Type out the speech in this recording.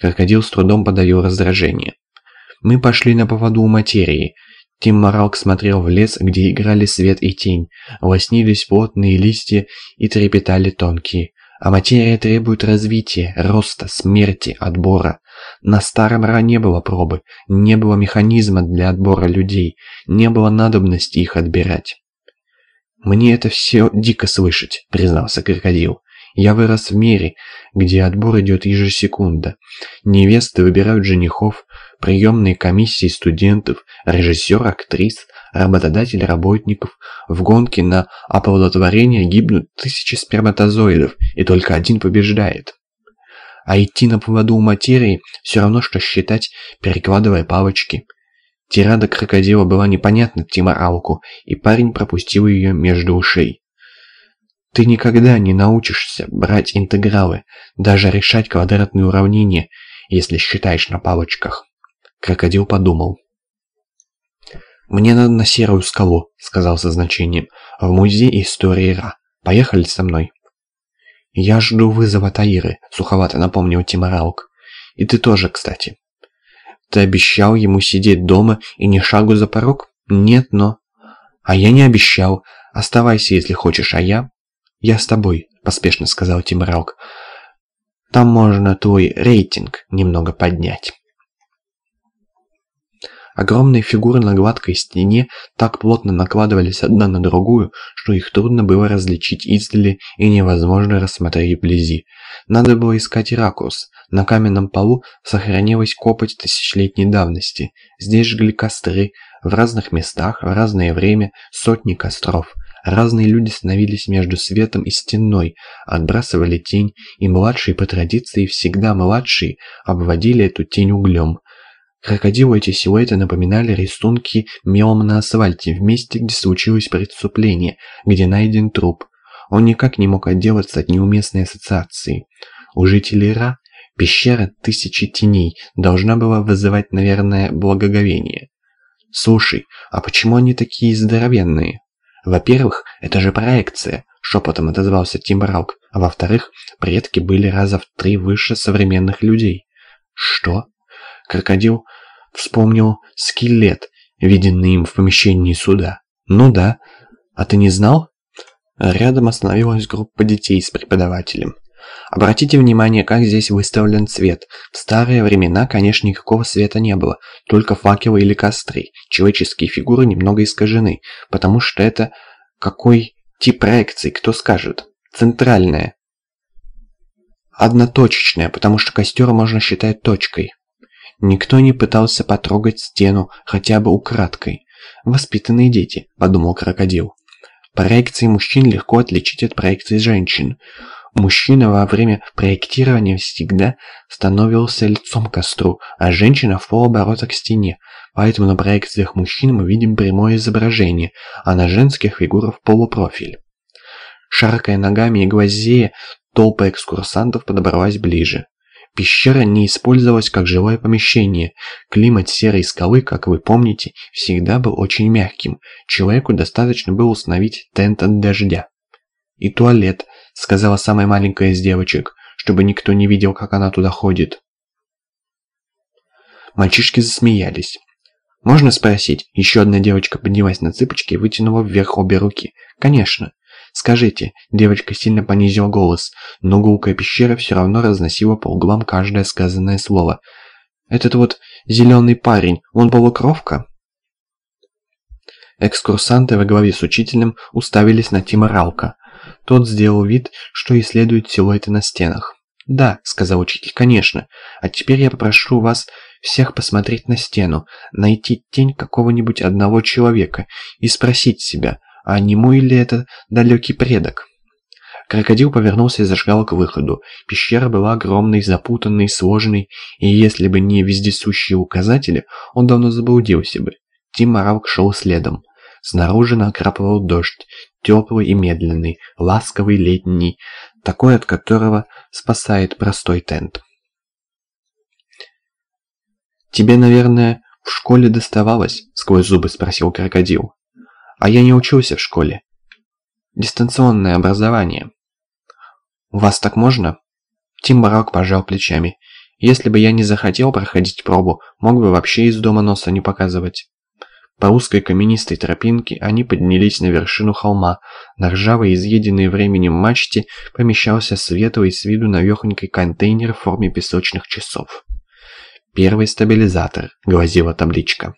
Крокодил с трудом подавил раздражение. Мы пошли на поводу у материи. Тим Маралк смотрел в лес, где играли свет и тень, лоснились плотные листья и трепетали тонкие. А материя требует развития, роста, смерти, отбора. На старом Ра не было пробы, не было механизма для отбора людей, не было надобности их отбирать. «Мне это все дико слышать», — признался крокодил. «Я вырос в мире, где отбор идет ежесекунда. Невесты выбирают женихов, приемные комиссии студентов, режиссер, актрис, работодатель работников. В гонке на оплодотворение гибнут тысячи сперматозоидов, и только один побеждает. А идти на поводу у материи все равно, что считать, перекладывая палочки. Тирада крокодила была непонятна Тима Алку, и парень пропустил ее между ушей. Ты никогда не научишься брать интегралы, даже решать квадратные уравнения, если считаешь на палочках. Крокодил подумал. «Мне надо на Серую скалу», — сказал со значением, — «в музей истории Ра. Поехали со мной». «Я жду вызова Таиры», — суховато напомнил Тимаралк. «И ты тоже, кстати». «Ты обещал ему сидеть дома и не шагу за порог?» «Нет, но...» «А я не обещал. Оставайся, если хочешь, а я...» «Я с тобой», — поспешно сказал Тимаралк. «Там можно твой рейтинг немного поднять». Огромные фигуры на гладкой стене так плотно накладывались одна на другую, что их трудно было различить издали и невозможно рассмотреть вблизи. Надо было искать ракурс. На каменном полу сохранилась копоть тысячелетней давности. Здесь жгли костры, в разных местах, в разное время, сотни костров. Разные люди становились между светом и стеной, отбрасывали тень, и младшие по традиции всегда младшие обводили эту тень углем. Крокодилу эти силуэты напоминали рисунки мелом на асфальте в месте, где случилось преступление, где найден труп. Он никак не мог отделаться от неуместной ассоциации. У жителей Ра пещера Тысячи Теней должна была вызывать, наверное, благоговение. «Слушай, а почему они такие здоровенные?» «Во-первых, это же проекция», — шепотом отозвался Тим Раук. «А во-вторых, предки были раза в три выше современных людей». «Что?» Крокодил вспомнил скелет, виденный им в помещении суда. «Ну да. А ты не знал?» Рядом остановилась группа детей с преподавателем. Обратите внимание, как здесь выставлен свет. В старые времена, конечно, никакого света не было, только факелы или костры. Человеческие фигуры немного искажены, потому что это какой тип проекции, кто скажет? Центральная. Одноточечная, потому что костер можно считать точкой. Никто не пытался потрогать стену хотя бы украдкой. «Воспитанные дети», — подумал крокодил. Проекции мужчин легко отличить от проекций женщин. Мужчина во время проектирования всегда становился лицом к костру, а женщина в полоборота к стене. Поэтому на проекциях мужчин мы видим прямое изображение, а на женских фигурах полупрофиль. Шаркая ногами и глазея, толпа экскурсантов подобралась ближе. Пещера не использовалась как жилое помещение. Климат серой скалы, как вы помните, всегда был очень мягким. Человеку достаточно было установить тент от дождя. «И туалет», — сказала самая маленькая из девочек, чтобы никто не видел, как она туда ходит. Мальчишки засмеялись. «Можно спросить?» Еще одна девочка поднялась на цыпочки и вытянула вверх обе руки. «Конечно. «Скажите», — девочка сильно понизила голос, но гулкая пещера все равно разносила по углам каждое сказанное слово. «Этот вот зеленый парень, он полукровка?» Экскурсанты во главе с учителем уставились на Тима Ралка. Тот сделал вид, что исследует силуэты на стенах. «Да», — сказал учитель, — «конечно. А теперь я попрошу вас всех посмотреть на стену, найти тень какого-нибудь одного человека и спросить себя, а не мой ли это далекий предок? Крокодил повернулся и зашагал к выходу. Пещера была огромной, запутанной, сложной, и если бы не вездесущие указатели, он давно заблудился бы. Тим Маралк шел следом. Снаружи накрапывал дождь, теплый и медленный, ласковый летний, такой, от которого спасает простой тент. «Тебе, наверное, в школе доставалось?» — сквозь зубы спросил крокодил. А я не учился в школе. Дистанционное образование. У вас так можно? Тим Барак пожал плечами. Если бы я не захотел проходить пробу, мог бы вообще из дома носа не показывать. По узкой каменистой тропинке они поднялись на вершину холма. На ржавой, изъеденной временем мачте помещался светлый с виду навехонький контейнер в форме песочных часов. «Первый стабилизатор», — гласила табличка.